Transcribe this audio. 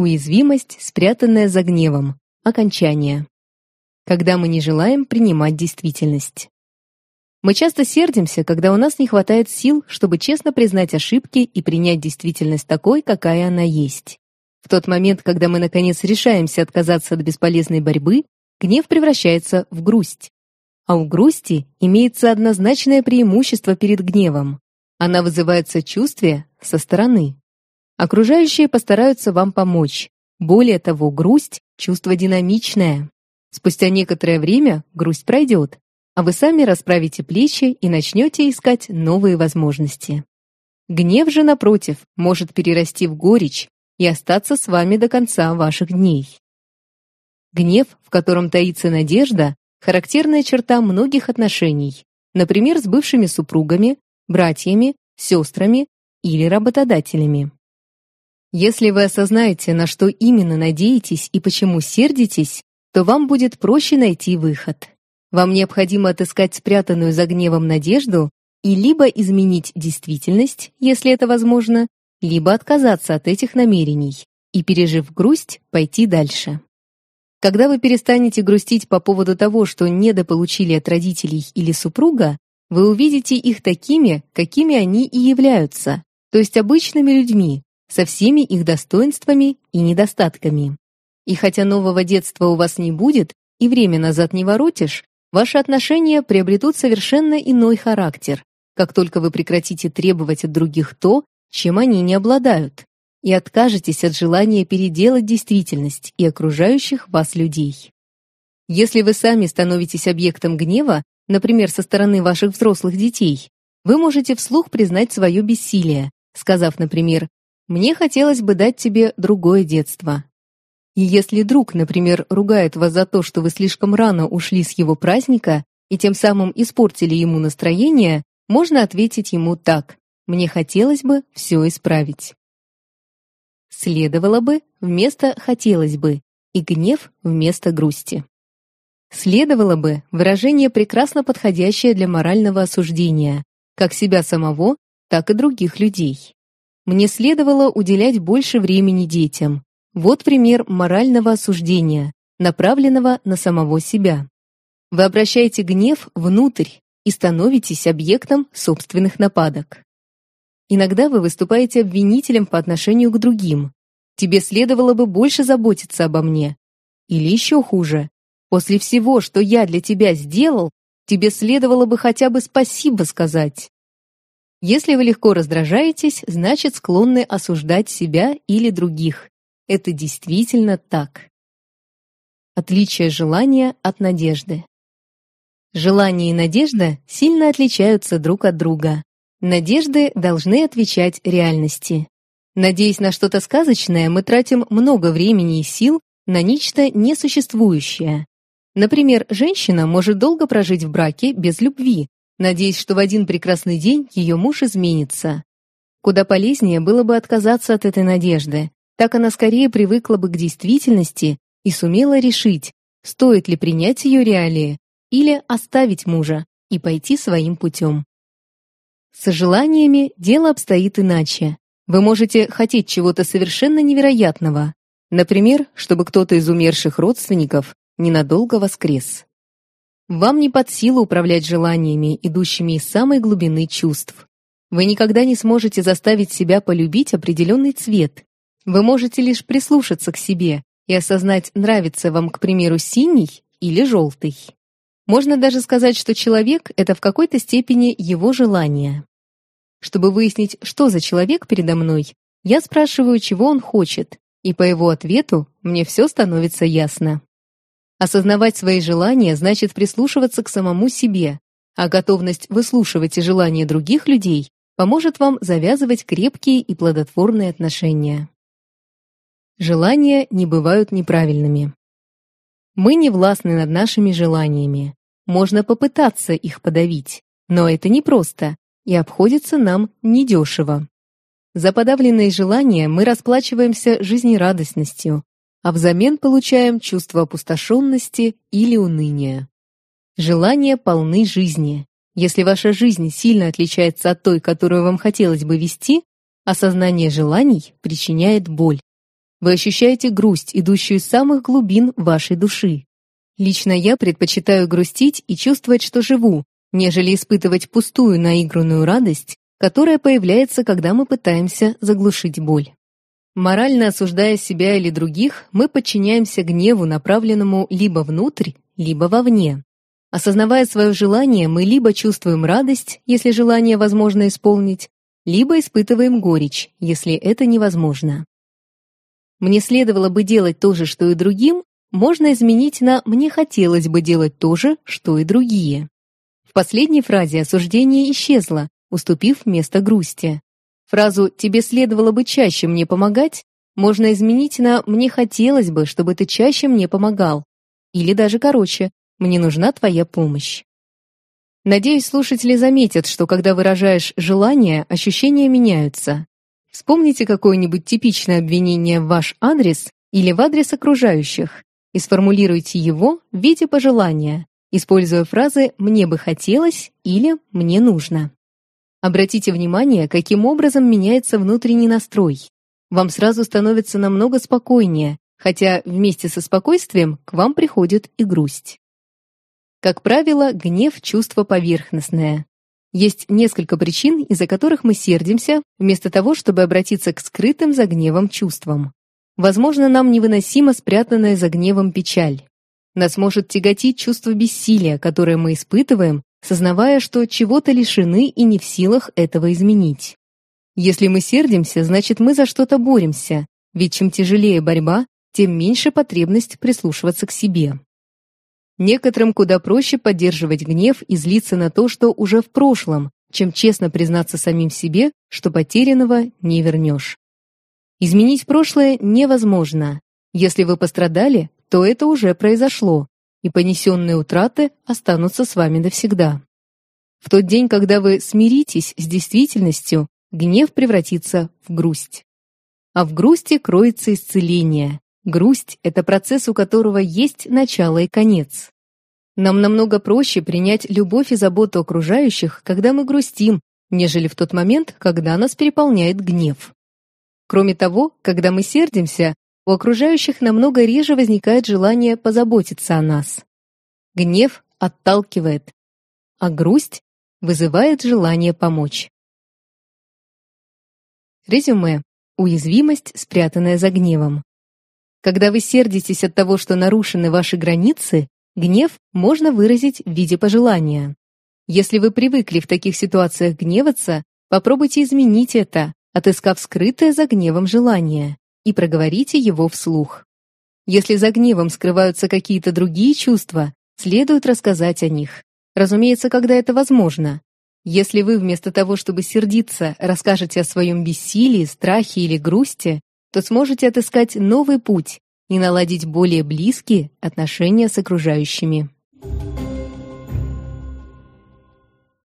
Уязвимость, спрятанная за гневом. Окончание. Когда мы не желаем принимать действительность. Мы часто сердимся, когда у нас не хватает сил, чтобы честно признать ошибки и принять действительность такой, какая она есть. В тот момент, когда мы наконец решаемся отказаться от бесполезной борьбы, гнев превращается в грусть. А у грусти имеется однозначное преимущество перед гневом. Она вызывает сочувствие со стороны. Окружающие постараются вам помочь. Более того, грусть – чувство динамичное. Спустя некоторое время грусть пройдет, а вы сами расправите плечи и начнете искать новые возможности. Гнев же, напротив, может перерасти в горечь и остаться с вами до конца ваших дней. Гнев, в котором таится надежда, характерная черта многих отношений, например, с бывшими супругами, братьями, сестрами или работодателями. Если вы осознаете, на что именно надеетесь и почему сердитесь, то вам будет проще найти выход. Вам необходимо отыскать спрятанную за гневом надежду и либо изменить действительность, если это возможно, либо отказаться от этих намерений и, пережив грусть, пойти дальше. Когда вы перестанете грустить по поводу того, что недополучили от родителей или супруга, вы увидите их такими, какими они и являются, то есть обычными людьми, со всеми их достоинствами и недостатками. И хотя нового детства у вас не будет и время назад не воротишь, ваши отношения приобретут совершенно иной характер, как только вы прекратите требовать от других то, чем они не обладают, и откажетесь от желания переделать действительность и окружающих вас людей. Если вы сами становитесь объектом гнева, например, со стороны ваших взрослых детей, вы можете вслух признать свое бессилие, сказав, например, мне хотелось бы дать тебе другое детство. И если друг, например, ругает вас за то, что вы слишком рано ушли с его праздника и тем самым испортили ему настроение, можно ответить ему так «Мне хотелось бы все исправить». Следовало бы вместо «хотелось бы» и гнев вместо грусти. Следовало бы выражение, прекрасно подходящее для морального осуждения, как себя самого, так и других людей. Мне следовало уделять больше времени детям. Вот пример морального осуждения, направленного на самого себя. Вы обращаете гнев внутрь и становитесь объектом собственных нападок. Иногда вы выступаете обвинителем по отношению к другим. Тебе следовало бы больше заботиться обо мне. Или еще хуже. После всего, что я для тебя сделал, тебе следовало бы хотя бы спасибо сказать. Если вы легко раздражаетесь, значит склонны осуждать себя или других. Это действительно так. Отличие желания от надежды. Желание и надежда сильно отличаются друг от друга. Надежды должны отвечать реальности. Надеясь на что-то сказочное, мы тратим много времени и сил на нечто несуществующее. Например, женщина может долго прожить в браке без любви, надеясь, что в один прекрасный день ее муж изменится. Куда полезнее было бы отказаться от этой надежды. Так она скорее привыкла бы к действительности и сумела решить, стоит ли принять ее реалии или оставить мужа и пойти своим путем. С желаниями дело обстоит иначе. Вы можете хотеть чего-то совершенно невероятного. Например, чтобы кто-то из умерших родственников ненадолго воскрес. Вам не под силу управлять желаниями, идущими из самой глубины чувств. Вы никогда не сможете заставить себя полюбить определенный цвет. Вы можете лишь прислушаться к себе и осознать, нравится вам, к примеру, синий или желтый. Можно даже сказать, что человек — это в какой-то степени его желание. Чтобы выяснить, что за человек передо мной, я спрашиваю, чего он хочет, и по его ответу мне все становится ясно. Осознавать свои желания значит прислушиваться к самому себе, а готовность выслушивать и желания других людей поможет вам завязывать крепкие и плодотворные отношения. Желания не бывают неправильными. Мы не властны над нашими желаниями. Можно попытаться их подавить, но это непросто и обходится нам недешево. За подавленные желания мы расплачиваемся жизнерадостностью, а взамен получаем чувство опустошенности или уныния. Желания полны жизни. Если ваша жизнь сильно отличается от той, которую вам хотелось бы вести, осознание желаний причиняет боль. Вы ощущаете грусть, идущую из самых глубин вашей души. Лично я предпочитаю грустить и чувствовать, что живу, нежели испытывать пустую наигранную радость, которая появляется, когда мы пытаемся заглушить боль. Морально осуждая себя или других, мы подчиняемся гневу, направленному либо внутрь, либо вовне. Осознавая свое желание, мы либо чувствуем радость, если желание возможно исполнить, либо испытываем горечь, если это невозможно. Мне следовало бы делать то же, что и другим, можно изменить на «мне хотелось бы делать то же, что и другие». В последней фразе осуждение исчезло, уступив место грусти. Фразу «тебе следовало бы чаще мне помогать» можно изменить на «мне хотелось бы, чтобы ты чаще мне помогал». Или даже короче «мне нужна твоя помощь». Надеюсь, слушатели заметят, что когда выражаешь желание, ощущения меняются. Вспомните какое-нибудь типичное обвинение в ваш адрес или в адрес окружающих и сформулируйте его в виде пожелания, используя фразы «мне бы хотелось» или «мне нужно». Обратите внимание, каким образом меняется внутренний настрой. Вам сразу становится намного спокойнее, хотя вместе со спокойствием к вам приходит и грусть. Как правило, гнев – чувство поверхностное. Есть несколько причин, из-за которых мы сердимся, вместо того, чтобы обратиться к скрытым за гневом чувствам. Возможно, нам невыносимо спрятанная за гневом печаль. Нас может тяготить чувство бессилия, которое мы испытываем, сознавая, что чего-то лишены и не в силах этого изменить. Если мы сердимся, значит мы за что-то боремся, ведь чем тяжелее борьба, тем меньше потребность прислушиваться к себе. Некоторым куда проще поддерживать гнев и злиться на то, что уже в прошлом, чем честно признаться самим себе, что потерянного не вернешь. Изменить прошлое невозможно. Если вы пострадали, то это уже произошло, и понесенные утраты останутся с вами навсегда. В тот день, когда вы смиритесь с действительностью, гнев превратится в грусть. А в грусти кроется исцеление. Грусть — это процесс, у которого есть начало и конец. Нам намного проще принять любовь и заботу окружающих, когда мы грустим, нежели в тот момент, когда у окружающих намного реже возникает желание позаботиться о нас. Гнев отталкивает, а грусть вызывает желание помочь. Резюме. Уязвимость, спрятанная за гневом. Когда вы сердитесь от того, что нарушены ваши границы, гнев можно выразить в виде пожелания. Если вы привыкли в таких ситуациях гневаться, попробуйте изменить это, отыскав скрытое за гневом желание и проговорите его вслух. Если за гневом скрываются какие-то другие чувства, следует рассказать о них. Разумеется, когда это возможно. Если вы вместо того, чтобы сердиться, расскажете о своем бессилии, страхе или грусти, то сможете отыскать новый путь и наладить более близкие отношения с окружающими. Thank you